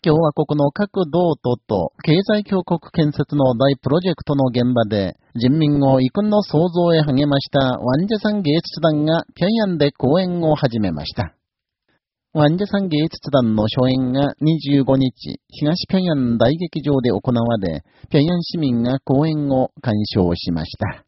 共和国の各道都と経済強国建設の大プロジェクトの現場で人民を遺訓の創造へ励ましたワンジェサン芸術団が平壌で講演を始めました。ワンジェサン芸術団の初演が25日、東平壌大劇場で行われ、平壌市民が講演を鑑賞しました。